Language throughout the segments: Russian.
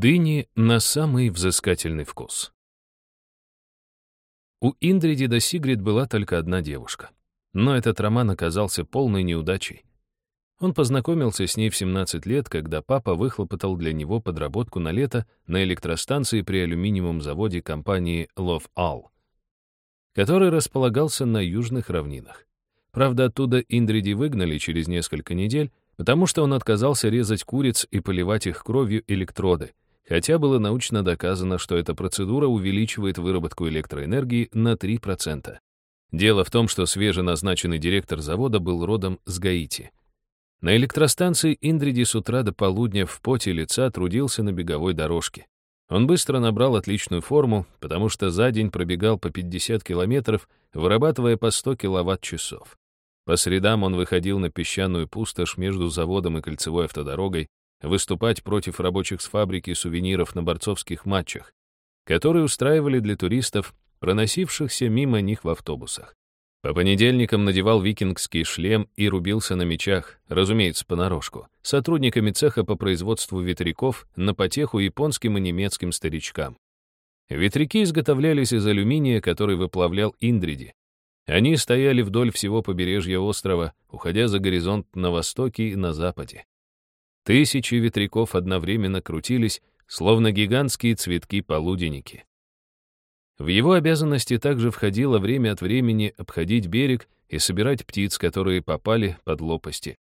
Дыни на самый взыскательный вкус. У Индриди до Сигрид была только одна девушка. Но этот роман оказался полной неудачей. Он познакомился с ней в 17 лет, когда папа выхлопотал для него подработку на лето на электростанции при алюминиевом заводе компании Love All, который располагался на южных равнинах. Правда, оттуда Индриди выгнали через несколько недель, потому что он отказался резать куриц и поливать их кровью электроды, хотя было научно доказано, что эта процедура увеличивает выработку электроэнергии на 3%. Дело в том, что свеженазначенный директор завода был родом с Гаити. На электростанции Индриди с утра до полудня в поте лица трудился на беговой дорожке. Он быстро набрал отличную форму, потому что за день пробегал по 50 километров, вырабатывая по 100 киловатт-часов. По средам он выходил на песчаную пустошь между заводом и кольцевой автодорогой, выступать против рабочих с фабрики сувениров на борцовских матчах, которые устраивали для туристов, проносившихся мимо них в автобусах. По понедельникам надевал викингский шлем и рубился на мечах, разумеется, понарошку, сотрудниками цеха по производству ветряков на потеху японским и немецким старичкам. Ветряки изготовлялись из алюминия, который выплавлял Индриди, они стояли вдоль всего побережья острова, уходя за горизонт на востоке и на западе. Тысячи ветряков одновременно крутились, словно гигантские цветки-полуденники. В его обязанности также входило время от времени обходить берег и собирать птиц, которые попали под лопасти.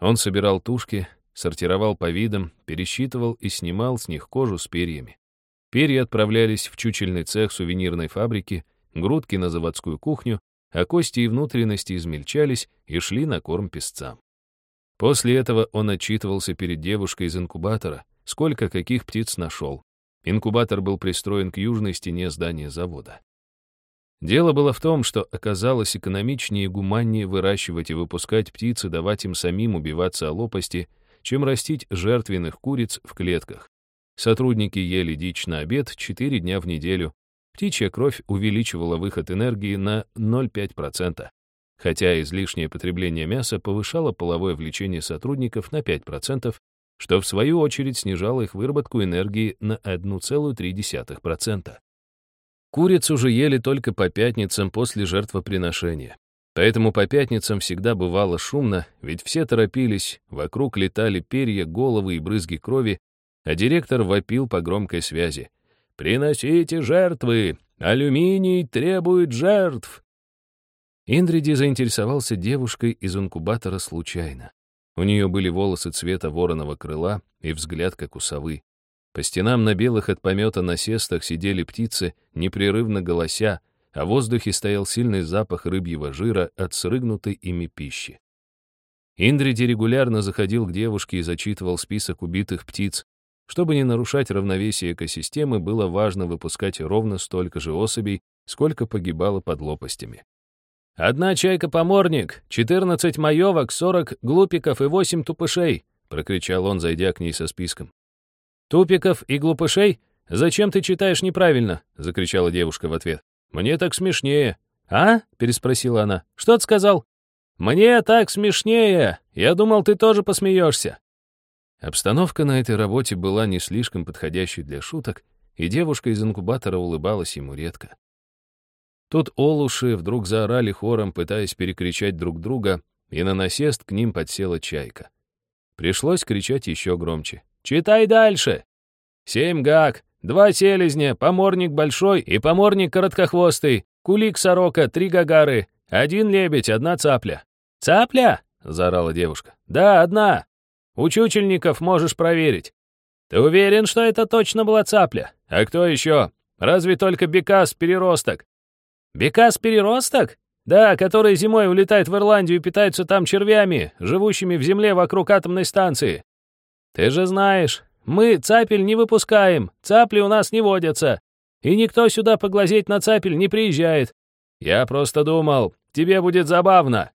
Он собирал тушки, сортировал по видам, пересчитывал и снимал с них кожу с перьями. Перья отправлялись в чучельный цех сувенирной фабрики, грудки на заводскую кухню, а кости и внутренности измельчались и шли на корм песцам. После этого он отчитывался перед девушкой из инкубатора, сколько каких птиц нашел. Инкубатор был пристроен к южной стене здания завода. Дело было в том, что оказалось экономичнее и гуманнее выращивать и выпускать птиц и давать им самим убиваться о лопасти, чем растить жертвенных куриц в клетках. Сотрудники ели дичь на обед 4 дня в неделю, Птичья кровь увеличивала выход энергии на 0,5%, хотя излишнее потребление мяса повышало половое влечение сотрудников на 5%, что в свою очередь снижало их выработку энергии на 1,3%. Курицу же ели только по пятницам после жертвоприношения. Поэтому по пятницам всегда бывало шумно, ведь все торопились, вокруг летали перья, головы и брызги крови, а директор вопил по громкой связи. «Приносите жертвы! Алюминий требует жертв!» Индриди заинтересовался девушкой из инкубатора случайно. У нее были волосы цвета вороного крыла и взгляд, как у совы. По стенам на белых от помета насестах сидели птицы, непрерывно голося, а в воздухе стоял сильный запах рыбьего жира от срыгнутой ими пищи. Индриди регулярно заходил к девушке и зачитывал список убитых птиц, чтобы не нарушать равновесие экосистемы, было важно выпускать ровно столько же особей, сколько погибало под лопастями. «Одна чайка-поморник, 14 маевок, 40 глупиков и 8 тупышей», прокричал он, зайдя к ней со списком. «Тупиков и глупышей? Зачем ты читаешь неправильно?» закричала девушка в ответ. «Мне так смешнее». «А?» — переспросила она. «Что ты сказал?» «Мне так смешнее! Я думал, ты тоже посмеешься». Обстановка на этой работе была не слишком подходящей для шуток, и девушка из инкубатора улыбалась ему редко. Тут олуши вдруг заорали хором, пытаясь перекричать друг друга, и на насест к ним подсела чайка. Пришлось кричать еще громче. «Читай дальше!» «Семь гак, два селезня, поморник большой и поморник короткохвостый, кулик сорока, три гагары, один лебедь, одна цапля». «Цапля?» — заорала девушка. «Да, одна. У чучельников можешь проверить. Ты уверен, что это точно была цапля? А кто еще? Разве только Бекас-переросток? Бекас-переросток? Да, который зимой улетает в Ирландию и питается там червями, живущими в земле вокруг атомной станции. Ты же знаешь, мы цапель не выпускаем, цапли у нас не водятся. И никто сюда поглазеть на цапель не приезжает. Я просто думал, тебе будет забавно.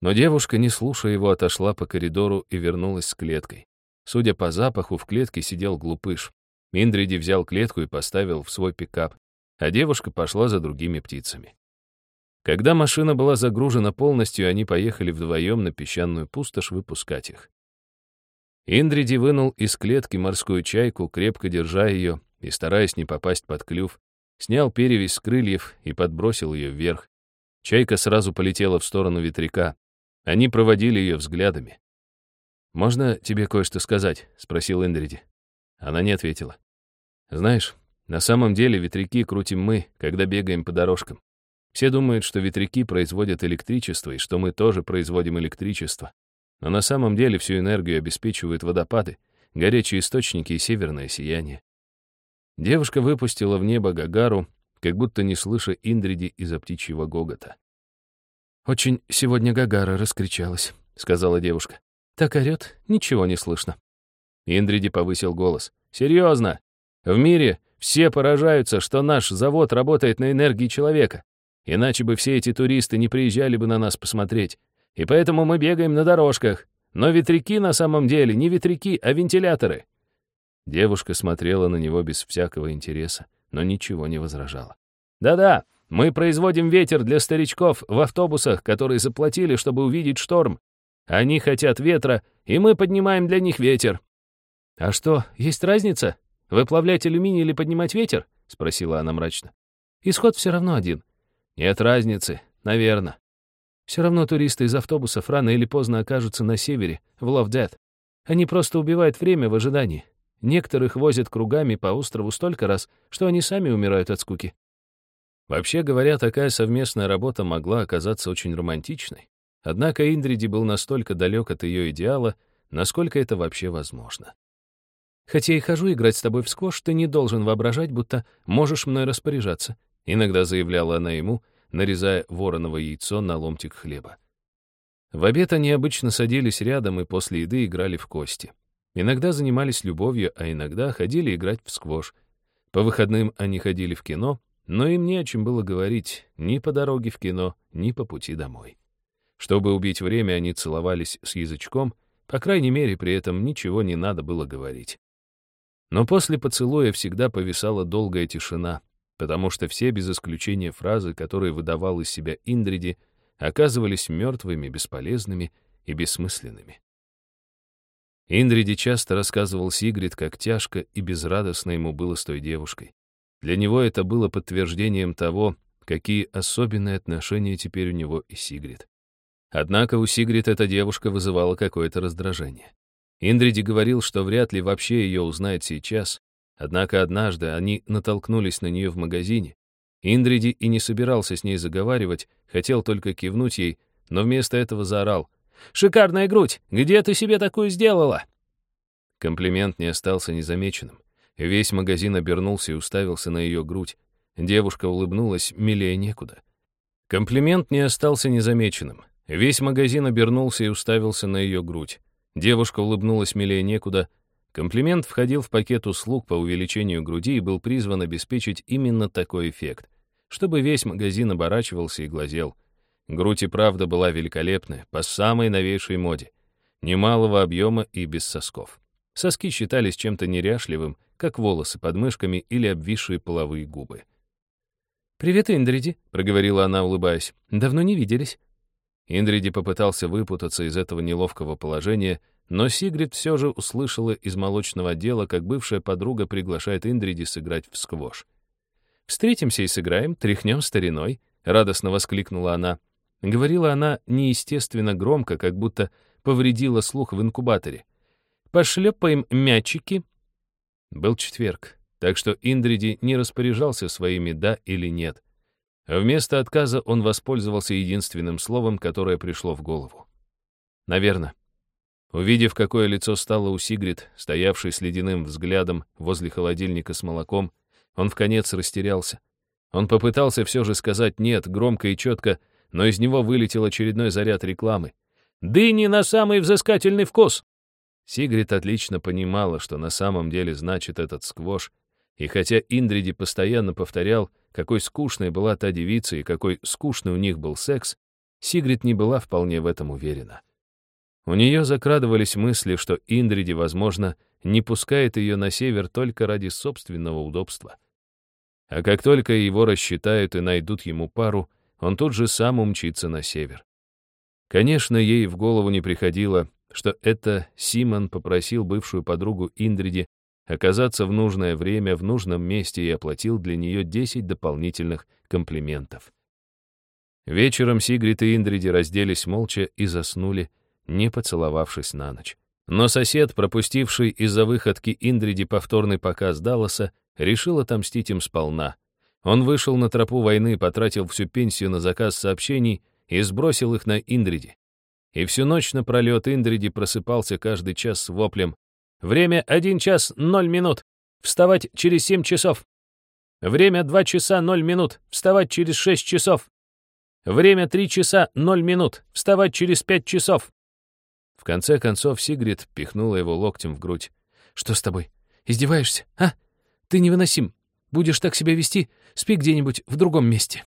Но девушка, не слушая его, отошла по коридору и вернулась с клеткой. Судя по запаху, в клетке сидел глупыш. Индриди взял клетку и поставил в свой пикап, а девушка пошла за другими птицами. Когда машина была загружена полностью, они поехали вдвоем на песчаную пустошь выпускать их. Индриди вынул из клетки морскую чайку, крепко держа ее и стараясь не попасть под клюв, снял перевязь с крыльев и подбросил ее вверх. Чайка сразу полетела в сторону ветряка. Они проводили ее взглядами. «Можно тебе кое-что сказать?» — спросил Индриди. Она не ответила. «Знаешь, на самом деле ветряки крутим мы, когда бегаем по дорожкам. Все думают, что ветряки производят электричество и что мы тоже производим электричество. Но на самом деле всю энергию обеспечивают водопады, горячие источники и северное сияние. Девушка выпустила в небо Гагару, как будто не слыша Индриди из-за птичьего гогота. «Очень сегодня Гагара раскричалась», — сказала девушка. «Так орёт, ничего не слышно». Индриди повысил голос. «Серьезно? В мире все поражаются, что наш завод работает на энергии человека. Иначе бы все эти туристы не приезжали бы на нас посмотреть. И поэтому мы бегаем на дорожках. Но ветряки на самом деле не ветряки, а вентиляторы. Девушка смотрела на него без всякого интереса, но ничего не возражала. «Да-да, мы производим ветер для старичков в автобусах, которые заплатили, чтобы увидеть шторм. Они хотят ветра, и мы поднимаем для них ветер». «А что, есть разница? Выплавлять алюминий или поднимать ветер?» — спросила она мрачно. «Исход все равно один». «Нет разницы, наверное. Все равно туристы из автобусов рано или поздно окажутся на севере, в Ловдет. Они просто убивают время в ожидании. Некоторых возят кругами по острову столько раз, что они сами умирают от скуки. Вообще говоря, такая совместная работа могла оказаться очень романтичной. Однако Индриди был настолько далек от ее идеала, насколько это вообще возможно. «Хотя и хожу играть с тобой в сквош, ты не должен воображать, будто можешь мной распоряжаться», иногда заявляла она ему, нарезая вороново яйцо на ломтик хлеба. В обед они обычно садились рядом и после еды играли в кости. Иногда занимались любовью, а иногда ходили играть в сквош. По выходным они ходили в кино, но им не о чем было говорить ни по дороге в кино, ни по пути домой. Чтобы убить время, они целовались с язычком, по крайней мере, при этом ничего не надо было говорить. Но после поцелуя всегда повисала долгая тишина, потому что все, без исключения фразы, которые выдавал из себя Индриди, оказывались мертвыми, бесполезными и бессмысленными. Индриди часто рассказывал Сигрид, как тяжко и безрадостно ему было с той девушкой. Для него это было подтверждением того, какие особенные отношения теперь у него и Сигрид. Однако у Сигрид эта девушка вызывала какое-то раздражение. Индриди говорил, что вряд ли вообще ее узнает сейчас, однако однажды они натолкнулись на нее в магазине. Индриди и не собирался с ней заговаривать, хотел только кивнуть ей, но вместо этого заорал — Шикарная грудь! Где ты себе такую сделала?» Комплимент не остался незамеченным. Весь магазин обернулся и уставился на ее грудь. Девушка улыбнулась, милее некуда. Комплимент не остался незамеченным. Весь магазин обернулся и уставился на ее грудь. Девушка улыбнулась милее некуда. Комплимент входил в пакет услуг по увеличению груди и был призван обеспечить именно такой эффект, чтобы весь магазин оборачивался и глазел — Грудь и правда была великолепная, по самой новейшей моде. Немалого объема и без сосков. Соски считались чем-то неряшливым, как волосы под мышками или обвисшие половые губы. «Привет, Индриди», — проговорила она, улыбаясь. «Давно не виделись». Индриди попытался выпутаться из этого неловкого положения, но Сигрид все же услышала из молочного отдела, как бывшая подруга приглашает Индриди сыграть в сквош. «Встретимся и сыграем, тряхнем стариной», — радостно воскликнула она. Говорила она неестественно громко, как будто повредила слух в инкубаторе. «Пошлепаем мячики». Был четверг, так что Индриди не распоряжался своими «да» или «нет». Вместо отказа он воспользовался единственным словом, которое пришло в голову. «Наверно». Увидев, какое лицо стало у Сигрид, стоявшей с ледяным взглядом возле холодильника с молоком, он в конец растерялся. Он попытался все же сказать «нет» громко и четко, но из него вылетел очередной заряд рекламы. «Дыни на самый взыскательный вкус!» Сигрид отлично понимала, что на самом деле значит этот сквош, и хотя Индриди постоянно повторял, какой скучной была та девица и какой скучный у них был секс, Сигрид не была вполне в этом уверена. У нее закрадывались мысли, что Индриди, возможно, не пускает ее на север только ради собственного удобства. А как только его рассчитают и найдут ему пару, он тут же сам умчится на север. Конечно, ей в голову не приходило, что это Симон попросил бывшую подругу Индриди оказаться в нужное время в нужном месте и оплатил для нее 10 дополнительных комплиментов. Вечером Сигрид и Индриди разделись молча и заснули, не поцеловавшись на ночь. Но сосед, пропустивший из-за выходки Индриди повторный показ Далласа, решил отомстить им сполна. Он вышел на тропу войны, потратил всю пенсию на заказ сообщений и сбросил их на Индриди. И всю ночь напролет Индриди просыпался каждый час с воплем «Время один час ноль минут! Вставать через семь часов! Время два часа ноль минут! Вставать через шесть часов! Время три часа ноль минут! Вставать через пять часов!» В конце концов Сигрид пихнула его локтем в грудь. «Что с тобой? Издеваешься, а? Ты невыносим. Будешь так себя вести, спи где-нибудь в другом месте».